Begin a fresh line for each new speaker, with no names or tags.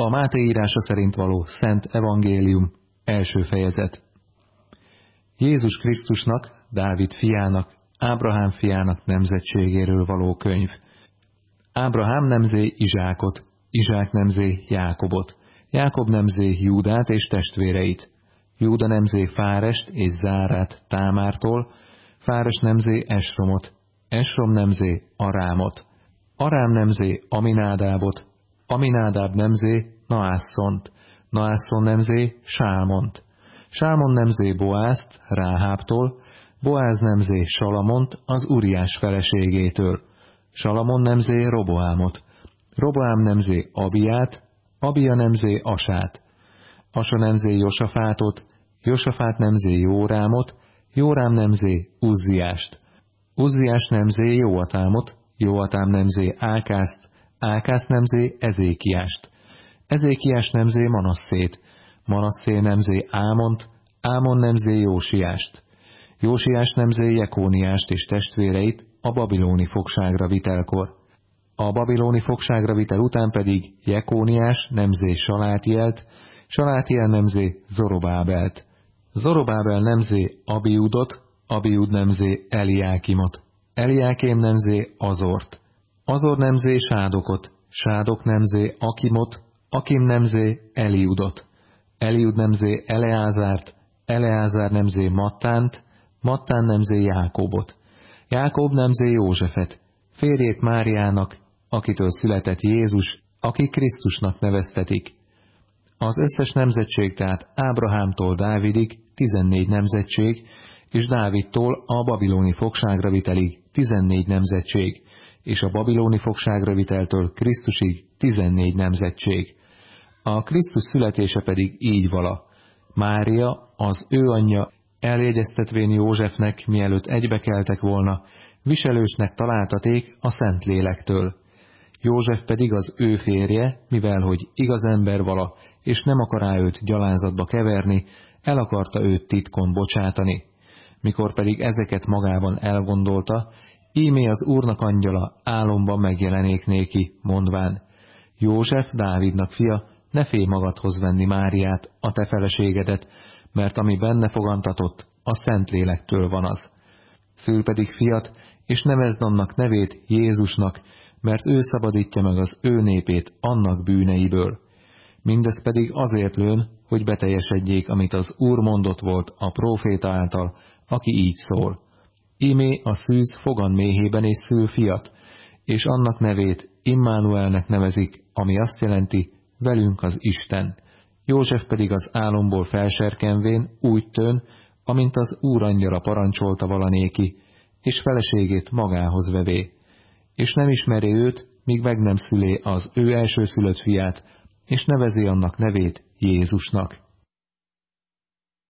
A Máté írása szerint való Szent Evangélium, első fejezet. Jézus Krisztusnak, Dávid fiának, Ábrahám fiának nemzetségéről való könyv. Ábrahám nemzé Izsákot, Izsák nemzé Jákobot, Jákob nemzé Júdát és testvéreit, Júda nemzé Fárest és Zárát Támártól, Fáres nemzé Esromot, Esrom nemzé Arámot, Arám nemzé Aminádábot, Aminádáb nemzé Naászont, Naászon nemzé Sálmont, Sálmon nemzé Boázt Ráháptól, Boáz nemzé Salamont az Uriás feleségétől, Salamon nemzé Roboámot, Roboám nemzé Abiát, Abia nemzé Asát, Asa nemzé Josafátot, Josafát nemzé Jórámot, Jórám nemzé Uzziást, Uzziás nemzé Jóatámot, Jóatám nemzé Ákászt, Ákász nemzé Ezékiást, Ezékiás nemzé Manasszét, Manasszé nemzé Ámont, Ámon nemzé Jósiást, Jósiás nemzé Jekóniást és testvéreit a babilóni fogságra vitelkor. A babilóni fogságra vitel után pedig Jekóniás nemzé Salátielt, Salátiel nemzé Zorobábelt, Zorobábel nemzé Abiudot, Abiud nemzé Eliákimot, Eliákém nemzé Azort, Azor nemzé Sádokot, Sádok nemzé Akimot, Akim nemzé Eliudot, Eliud nemzé Eleázárt, Eleázár nemzé Mattánt, Mattán nemzé Jákobot, Jákob nemzé Józsefet, férjét Máriának, akitől született Jézus, aki Krisztusnak neveztetik. Az összes nemzetség tehát Ábrahámtól Dávidig 14 nemzetség, és Dávidtól a babiloni fogságra vitelig 14 nemzetség, és a babiloni fogságra viteltől Krisztusig 14 nemzetség. A Krisztus születése pedig így vala. Mária, az ő anyja, eljegyeztetvén Józsefnek, mielőtt egybekeltek volna, viselősnek találtaték a Szent Lélektől. József pedig az ő férje, mivel hogy igaz ember vala, és nem akará őt gyalázatba keverni, el akarta őt titkon bocsátani. Mikor pedig ezeket magában elgondolta, ímé az úrnak angyala álomban megjelenék néki, mondván, József, Dávidnak fia, ne félj magadhoz venni Máriát, a te feleségedet, mert ami benne fogantatott, a Szentlélektől van az. Szül pedig fiat, és nevezd annak nevét Jézusnak, mert ő szabadítja meg az ő népét annak bűneiből. Mindez pedig azért lőn, hogy beteljesedjék, amit az Úr mondott volt a próféta által, aki így szól. Ímé a szűz fogan méhében és szül fiat, és annak nevét Immanuelnek nevezik, ami azt jelenti, velünk az Isten. József pedig az álomból felserkenvén úgy tön, amint az úr parancsolta valanéki, és feleségét magához vevé. És nem ismeri őt, míg meg nem szülé az ő elsőszülött fiát, és nevezi annak nevét Jézusnak.